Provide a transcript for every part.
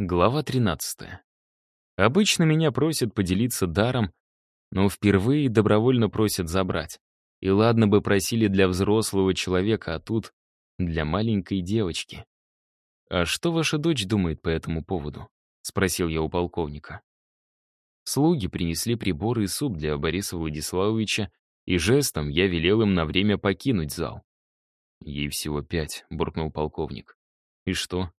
Глава 13. Обычно меня просят поделиться даром, но впервые добровольно просят забрать. И ладно бы просили для взрослого человека, а тут для маленькой девочки. «А что ваша дочь думает по этому поводу?» — спросил я у полковника. Слуги принесли приборы и суп для Бориса Владиславовича, и жестом я велел им на время покинуть зал. «Ей всего пять», — буркнул полковник. «И что,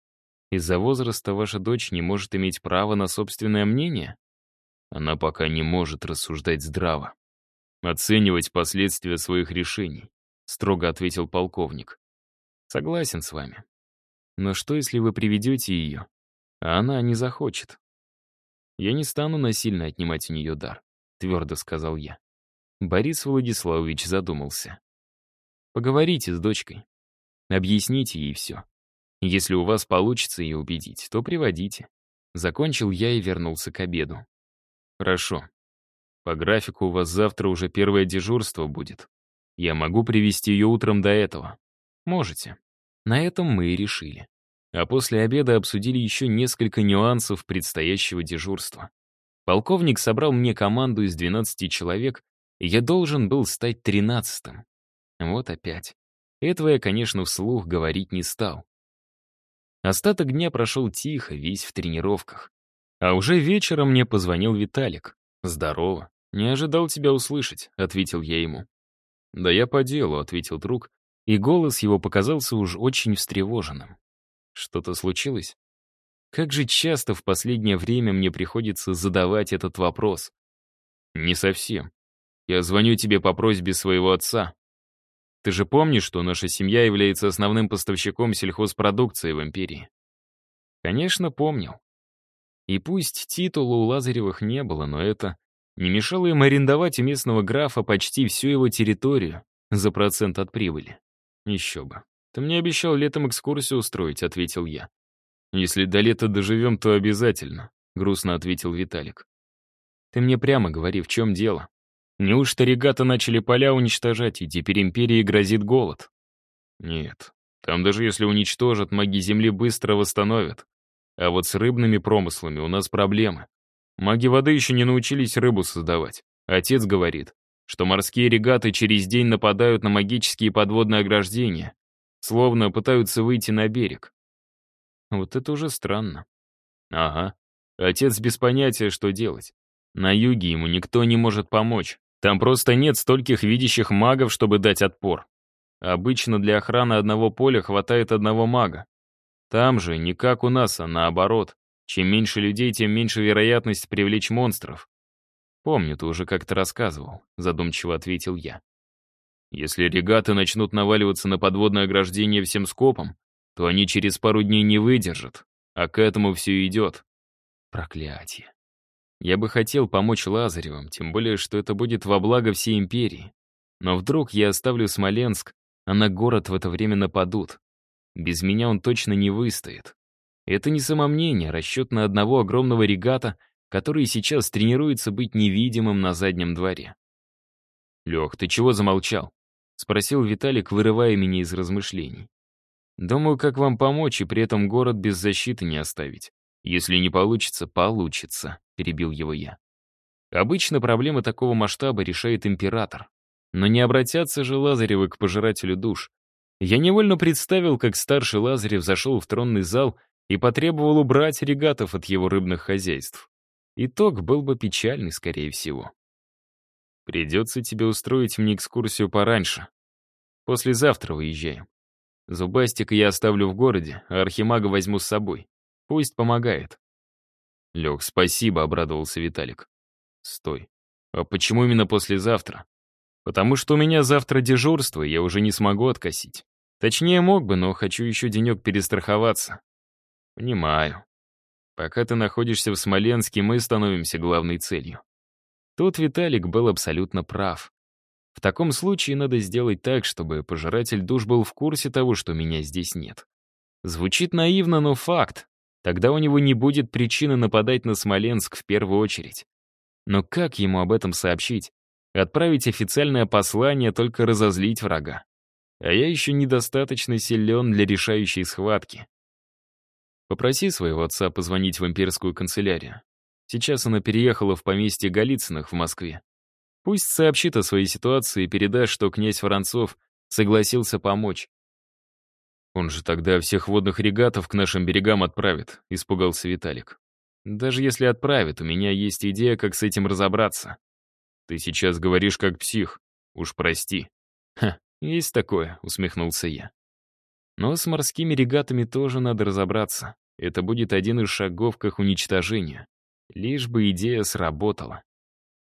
из-за возраста ваша дочь не может иметь права на собственное мнение? Она пока не может рассуждать здраво. Оценивать последствия своих решений, строго ответил полковник. Согласен с вами. Но что, если вы приведете ее, а она не захочет? Я не стану насильно отнимать у нее дар, твердо сказал я. Борис Владиславович задумался. Поговорите с дочкой. Объясните ей все. Если у вас получится ее убедить, то приводите. Закончил я и вернулся к обеду. Хорошо. По графику у вас завтра уже первое дежурство будет. Я могу привести ее утром до этого. Можете. На этом мы и решили. А после обеда обсудили еще несколько нюансов предстоящего дежурства. Полковник собрал мне команду из 12 человек, и я должен был стать тринадцатым. Вот опять. Этого я, конечно, вслух говорить не стал. Остаток дня прошел тихо, весь в тренировках. А уже вечером мне позвонил Виталик. «Здорово. Не ожидал тебя услышать», — ответил я ему. «Да я по делу», — ответил друг, и голос его показался уж очень встревоженным. «Что-то случилось?» Как же часто в последнее время мне приходится задавать этот вопрос. «Не совсем. Я звоню тебе по просьбе своего отца. Ты же помнишь, что наша семья является основным поставщиком сельхозпродукции в империи? Конечно, помнил. И пусть титула у Лазаревых не было, но это не мешало им арендовать у местного графа почти всю его территорию за процент от прибыли. Еще бы. Ты мне обещал летом экскурсию устроить, ответил я. Если до лета доживем, то обязательно, грустно ответил Виталик. Ты мне прямо говори, в чем дело. Неужто регаты начали поля уничтожать, и теперь империи грозит голод? Нет. Там даже если уничтожат, маги Земли быстро восстановят. А вот с рыбными промыслами у нас проблемы. Маги воды еще не научились рыбу создавать. Отец говорит, что морские регаты через день нападают на магические подводные ограждения, словно пытаются выйти на берег. Вот это уже странно. Ага. Отец без понятия, что делать. На юге ему никто не может помочь. Там просто нет стольких видящих магов, чтобы дать отпор. Обычно для охраны одного поля хватает одного мага. Там же не как у нас, а наоборот. Чем меньше людей, тем меньше вероятность привлечь монстров. «Помню, ты уже как-то рассказывал», — задумчиво ответил я. «Если регаты начнут наваливаться на подводное ограждение всем скопом, то они через пару дней не выдержат, а к этому все идет». Проклятие. Я бы хотел помочь Лазаревым, тем более, что это будет во благо всей империи. Но вдруг я оставлю Смоленск, а на город в это время нападут. Без меня он точно не выстоит. Это не самомнение, а расчет на одного огромного регата, который сейчас тренируется быть невидимым на заднем дворе. «Лех, ты чего замолчал?» — спросил Виталик, вырывая меня из размышлений. «Думаю, как вам помочь и при этом город без защиты не оставить. Если не получится, получится», — перебил его я. Обычно проблемы такого масштаба решает император. Но не обратятся же Лазаревы к пожирателю душ. Я невольно представил, как старший Лазарев зашел в тронный зал и потребовал убрать регатов от его рыбных хозяйств. Итог был бы печальный, скорее всего. Придется тебе устроить мне экскурсию пораньше. Послезавтра выезжаем. Зубастика я оставлю в городе, а архимага возьму с собой. Пусть помогает. Лех, спасибо, обрадовался Виталик. Стой. А почему именно послезавтра? Потому что у меня завтра дежурство, и я уже не смогу откосить. Точнее, мог бы, но хочу еще денек перестраховаться. Понимаю. Пока ты находишься в Смоленске, мы становимся главной целью. Тут Виталик был абсолютно прав. В таком случае надо сделать так, чтобы пожиратель душ был в курсе того, что меня здесь нет. Звучит наивно, но факт. Тогда у него не будет причины нападать на Смоленск в первую очередь. Но как ему об этом сообщить? Отправить официальное послание, только разозлить врага. А я еще недостаточно силен для решающей схватки. Попроси своего отца позвонить в имперскую канцелярию. Сейчас она переехала в поместье Голицыных в Москве. Пусть сообщит о своей ситуации и передаст, что князь Воронцов согласился помочь. «Он же тогда всех водных регатов к нашим берегам отправит», — испугался Виталик. «Даже если отправит, у меня есть идея, как с этим разобраться. Ты сейчас говоришь как псих. Уж прости». «Ха, есть такое», — усмехнулся я. «Но с морскими регатами тоже надо разобраться. Это будет один из шагов к их уничтожению. Лишь бы идея сработала.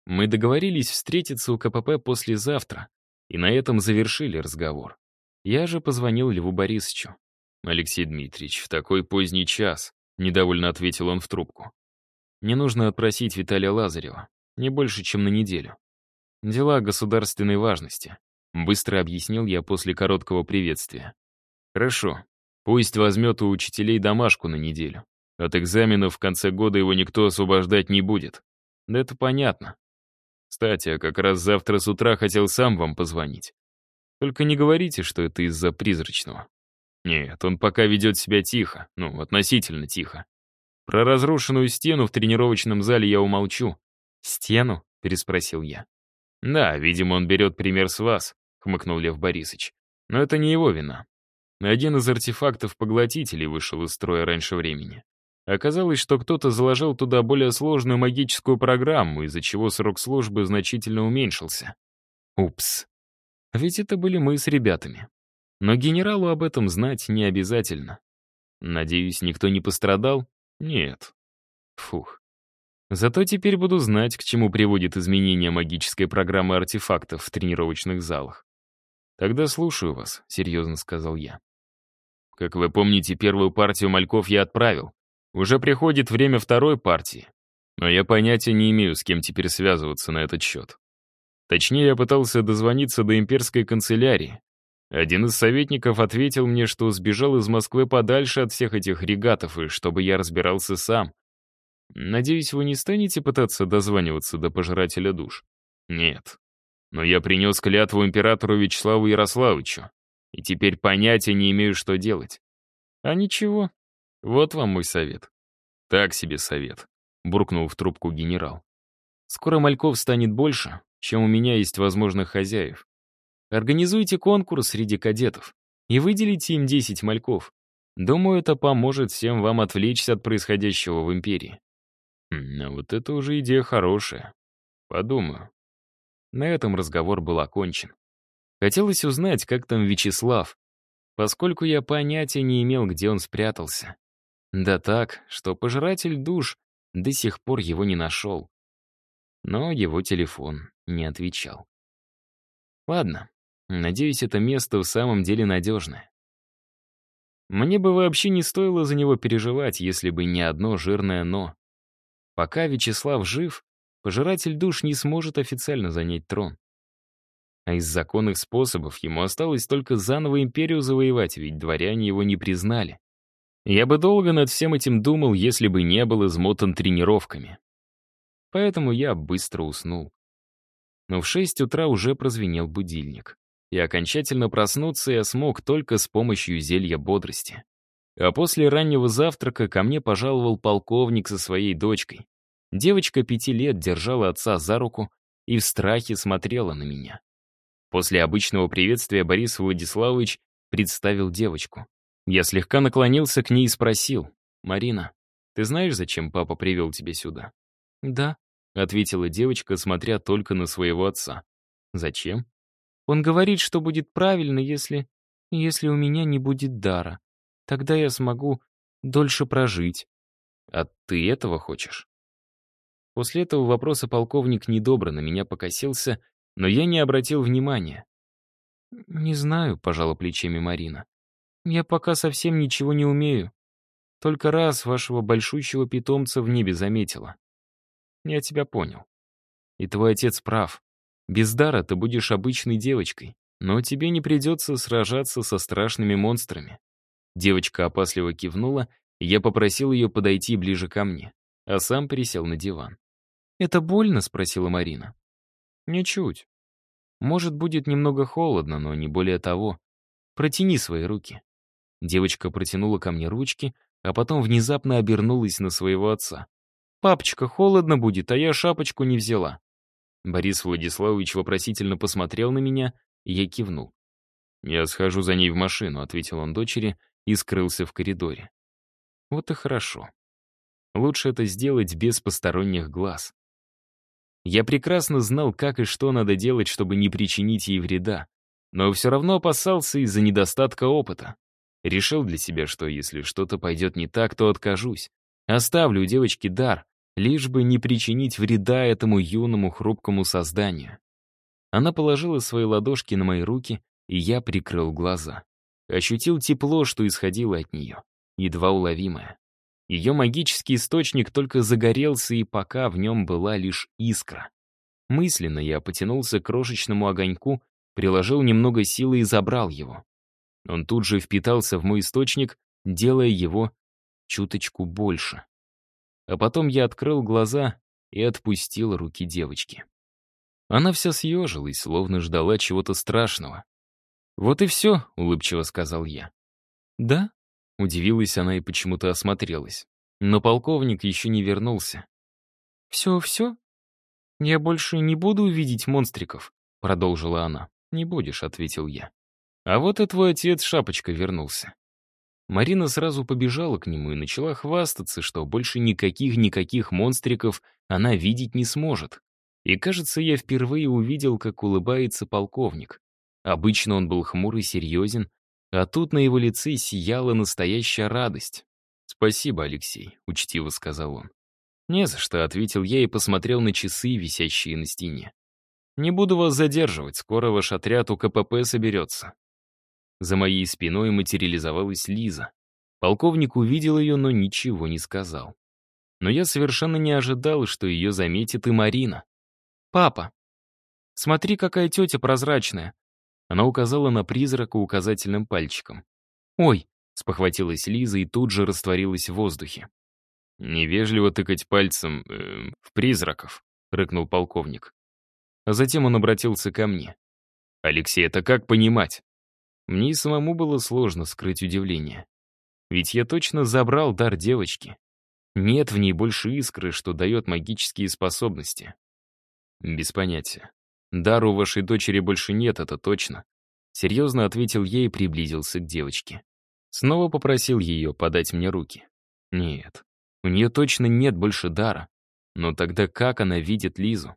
Мы договорились встретиться у КПП послезавтра, и на этом завершили разговор. Я же позвонил Льву Борисовичу. «Алексей Дмитриевич, в такой поздний час», — недовольно ответил он в трубку. «Мне нужно отпросить Виталия Лазарева. Не больше, чем на неделю. Дела государственной важности», — быстро объяснил я после короткого приветствия. «Хорошо. Пусть возьмет у учителей домашку на неделю. От экзаменов в конце года его никто освобождать не будет. Да это понятно. Кстати, я как раз завтра с утра хотел сам вам позвонить. Только не говорите, что это из-за призрачного. Нет, он пока ведет себя тихо, ну, относительно тихо. Про разрушенную стену в тренировочном зале я умолчу. «Стену?» — переспросил я. «Да, видимо, он берет пример с вас», — хмыкнул Лев Борисович. «Но это не его вина. Один из артефактов поглотителей вышел из строя раньше времени. Оказалось, что кто-то заложил туда более сложную магическую программу, из-за чего срок службы значительно уменьшился. Упс. Ведь это были мы с ребятами. Но генералу об этом знать не обязательно. Надеюсь, никто не пострадал? Нет. Фух. Зато теперь буду знать, к чему приводит изменение магической программы артефактов в тренировочных залах. «Тогда слушаю вас», — серьезно сказал я. «Как вы помните, первую партию мальков я отправил. Уже приходит время второй партии. Но я понятия не имею, с кем теперь связываться на этот счет. Точнее, я пытался дозвониться до имперской канцелярии. Один из советников ответил мне, что сбежал из Москвы подальше от всех этих регатов, и чтобы я разбирался сам. Надеюсь, вы не станете пытаться дозваниваться до пожирателя душ? Нет. Но я принес клятву императору Вячеславу Ярославовичу, и теперь понятия не имею, что делать. А ничего. Вот вам мой совет. Так себе совет, буркнул в трубку генерал. Скоро мальков станет больше, чем у меня есть возможных хозяев. Организуйте конкурс среди кадетов и выделите им 10 мальков. Думаю, это поможет всем вам отвлечься от происходящего в империи. А вот это уже идея хорошая. Подумаю. На этом разговор был окончен. Хотелось узнать, как там Вячеслав, поскольку я понятия не имел, где он спрятался. Да так, что пожиратель душ до сих пор его не нашел. Но его телефон не отвечал. Ладно, надеюсь, это место в самом деле надежное. Мне бы вообще не стоило за него переживать, если бы не одно жирное «но». Пока Вячеслав жив, пожиратель душ не сможет официально занять трон. А из законных способов ему осталось только заново империю завоевать, ведь дворяне его не признали. Я бы долго над всем этим думал, если бы не был измотан тренировками. Поэтому я быстро уснул. Но в 6 утра уже прозвенел будильник. И окончательно проснуться я смог только с помощью зелья бодрости. А после раннего завтрака ко мне пожаловал полковник со своей дочкой. Девочка пяти лет держала отца за руку и в страхе смотрела на меня. После обычного приветствия Борис Владиславович представил девочку. Я слегка наклонился к ней и спросил. «Марина, ты знаешь, зачем папа привел тебя сюда?» «Да», — ответила девочка, смотря только на своего отца. «Зачем?» «Он говорит, что будет правильно, если... если у меня не будет дара. Тогда я смогу дольше прожить». «А ты этого хочешь?» После этого вопроса полковник недобро на меня покосился, но я не обратил внимания. «Не знаю», — пожала плечами Марина. «Я пока совсем ничего не умею. Только раз вашего большущего питомца в небе заметила. Я тебя понял. И твой отец прав. Без дара ты будешь обычной девочкой, но тебе не придется сражаться со страшными монстрами». Девочка опасливо кивнула, и я попросил ее подойти ближе ко мне, а сам пересел на диван. «Это больно?» — спросила Марина. «Ничуть. Может, будет немного холодно, но не более того. Протяни свои руки». Девочка протянула ко мне ручки, а потом внезапно обернулась на своего отца. «Папочка, холодно будет, а я шапочку не взяла». Борис Владиславович вопросительно посмотрел на меня, и я кивнул. «Я схожу за ней в машину», — ответил он дочери и скрылся в коридоре. Вот и хорошо. Лучше это сделать без посторонних глаз. Я прекрасно знал, как и что надо делать, чтобы не причинить ей вреда, но все равно опасался из-за недостатка опыта. Решил для себя, что если что-то пойдет не так, то откажусь. Оставлю у девочки дар, лишь бы не причинить вреда этому юному хрупкому созданию. Она положила свои ладошки на мои руки, и я прикрыл глаза. Ощутил тепло, что исходило от нее, едва уловимое. Ее магический источник только загорелся, и пока в нем была лишь искра. Мысленно я потянулся к крошечному огоньку, приложил немного силы и забрал его. Он тут же впитался в мой источник, делая его чуточку больше. А потом я открыл глаза и отпустил руки девочки. Она вся съежилась, словно ждала чего-то страшного. «Вот и все», — улыбчиво сказал я. «Да?» — удивилась она и почему-то осмотрелась. Но полковник еще не вернулся. «Все-все? Я больше не буду видеть монстриков», — продолжила она. «Не будешь», — ответил я. А вот и твой отец Шапочка вернулся. Марина сразу побежала к нему и начала хвастаться, что больше никаких-никаких монстриков она видеть не сможет. И, кажется, я впервые увидел, как улыбается полковник. Обычно он был хмур и серьезен, а тут на его лице сияла настоящая радость. «Спасибо, Алексей», — учтиво сказал он. «Не за что», — ответил я и посмотрел на часы, висящие на стене. «Не буду вас задерживать, скоро ваш отряд у КПП соберется. За моей спиной материализовалась Лиза. Полковник увидел ее, но ничего не сказал. Но я совершенно не ожидал, что ее заметит и Марина. «Папа, смотри, какая тетя прозрачная!» Она указала на призрака указательным пальчиком. «Ой!» — спохватилась Лиза и тут же растворилась в воздухе. «Невежливо тыкать пальцем э, в призраков», — рыкнул полковник. А затем он обратился ко мне. «Алексей, это как понимать? Мне и самому было сложно скрыть удивление. Ведь я точно забрал дар девочки. Нет в ней больше искры, что дает магические способности. Без понятия. Дар у вашей дочери больше нет, это точно. Серьезно ответил ей и приблизился к девочке. Снова попросил ее подать мне руки. Нет, у нее точно нет больше дара. Но тогда как она видит Лизу?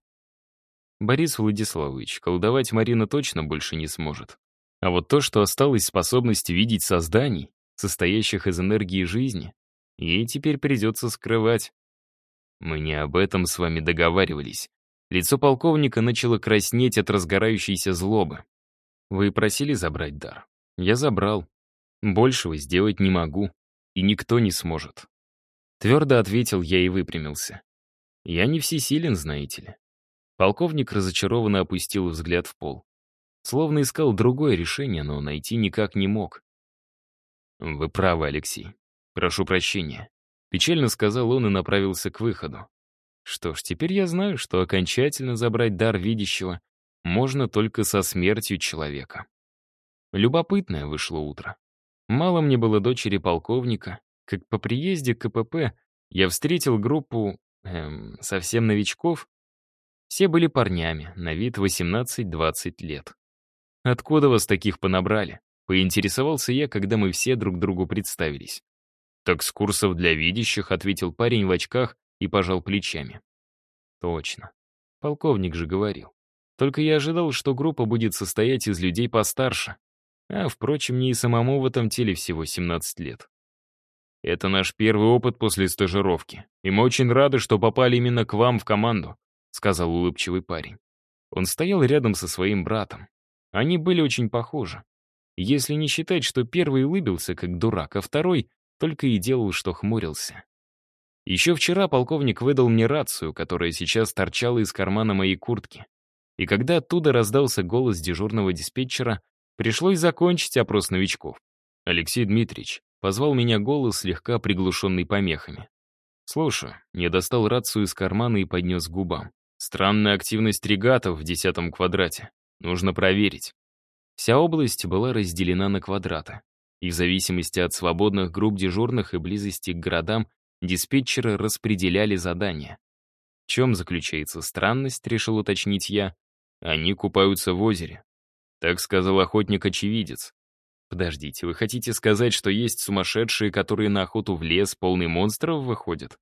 Борис Владиславович, колдовать Марина точно больше не сможет. А вот то, что осталось способность видеть созданий, состоящих из энергии жизни, ей теперь придется скрывать. Мы не об этом с вами договаривались. Лицо полковника начало краснеть от разгорающейся злобы. Вы просили забрать дар. Я забрал. Большего сделать не могу. И никто не сможет. Твердо ответил я и выпрямился. Я не всесилен, знаете ли. Полковник разочарованно опустил взгляд в пол. Словно искал другое решение, но найти никак не мог. «Вы правы, Алексей. Прошу прощения», — печально сказал он и направился к выходу. Что ж, теперь я знаю, что окончательно забрать дар видящего можно только со смертью человека. Любопытное вышло утро. Мало мне было дочери полковника, как по приезде к КПП я встретил группу эм, совсем новичков. Все были парнями, на вид 18-20 лет. «Откуда вас таких понабрали?» — поинтересовался я, когда мы все друг другу представились. «Так с курсов для видящих», — ответил парень в очках и пожал плечами. «Точно. Полковник же говорил. Только я ожидал, что группа будет состоять из людей постарше. А, впрочем, мне и самому в этом теле всего 17 лет. Это наш первый опыт после стажировки, и мы очень рады, что попали именно к вам в команду», — сказал улыбчивый парень. Он стоял рядом со своим братом. Они были очень похожи. Если не считать, что первый улыбился как дурак, а второй только и делал, что хмурился. Еще вчера полковник выдал мне рацию, которая сейчас торчала из кармана моей куртки. И когда оттуда раздался голос дежурного диспетчера, пришлось закончить опрос новичков. Алексей Дмитриевич позвал меня голос, слегка приглушенный помехами. «Слушаю». Я достал рацию из кармана и поднес к губам. «Странная активность регатов в десятом квадрате. Нужно проверить. Вся область была разделена на квадраты. и в зависимости от свободных групп дежурных и близости к городам диспетчеры распределяли задания. В чем заключается странность, решил уточнить я. Они купаются в озере. Так сказал охотник-очевидец. Подождите, вы хотите сказать, что есть сумасшедшие, которые на охоту в лес полный монстров выходят?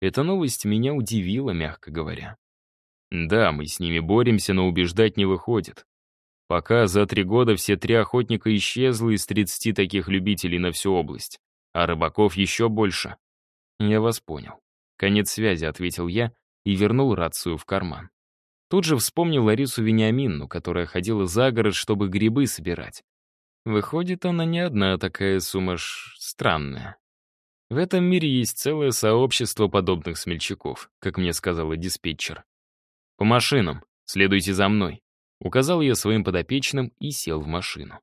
Эта новость меня удивила, мягко говоря. Да, мы с ними боремся, но убеждать не выходит. Пока за три года все три охотника исчезло из 30 таких любителей на всю область, а рыбаков еще больше. Я вас понял. Конец связи, ответил я и вернул рацию в карман. Тут же вспомнил Ларису Вениаминну, которая ходила за город, чтобы грибы собирать. Выходит, она не одна такая сумаш... странная. В этом мире есть целое сообщество подобных смельчаков, как мне сказала диспетчер. «По машинам, следуйте за мной», — указал я своим подопечным и сел в машину.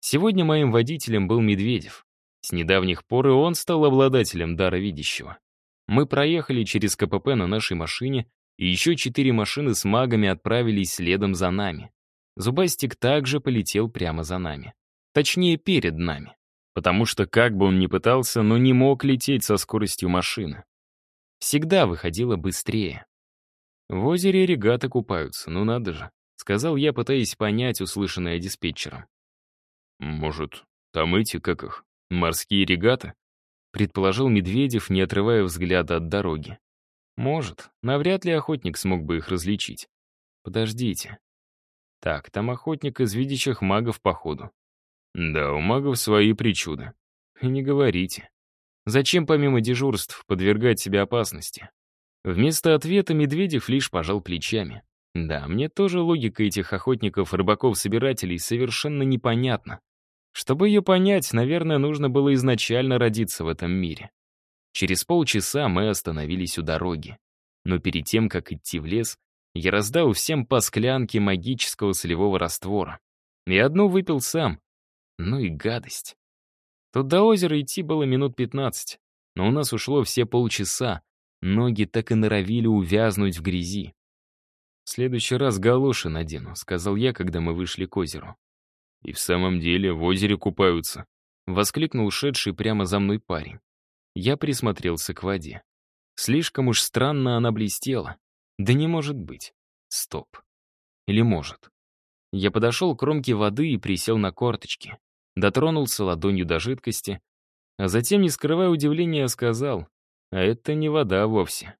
Сегодня моим водителем был Медведев. С недавних пор и он стал обладателем дара видящего. Мы проехали через КПП на нашей машине, и еще четыре машины с магами отправились следом за нами. Зубастик также полетел прямо за нами. Точнее, перед нами. Потому что как бы он ни пытался, но не мог лететь со скоростью машины. Всегда выходило быстрее. В озере регаты купаются, ну надо же. Сказал я, пытаясь понять услышанное диспетчером. «Может, там эти, как их, морские регаты?» Предположил Медведев, не отрывая взгляда от дороги. «Может, навряд ли охотник смог бы их различить. Подождите. Так, там охотник из видящих магов, походу. Да, у магов свои причуды. И не говорите. Зачем помимо дежурств подвергать себя опасности? Вместо ответа Медведев лишь пожал плечами. Да, мне тоже логика этих охотников-рыбаков-собирателей совершенно непонятна. Чтобы ее понять, наверное, нужно было изначально родиться в этом мире. Через полчаса мы остановились у дороги. Но перед тем, как идти в лес, я раздал всем по склянке магического солевого раствора. И одну выпил сам, ну и гадость. Тут до озера идти было минут пятнадцать, но у нас ушло все полчаса. Ноги так и норовили увязнуть в грязи. «В следующий раз галоши надену», — сказал я, когда мы вышли к озеру. «И в самом деле в озере купаются», — воскликнул ушедший прямо за мной парень. Я присмотрелся к воде. Слишком уж странно она блестела. Да не может быть. Стоп. Или может. Я подошел к кромке воды и присел на корточки дотронулся ладонью до жидкости, а затем, не скрывая удивления, сказал, «А это не вода вовсе.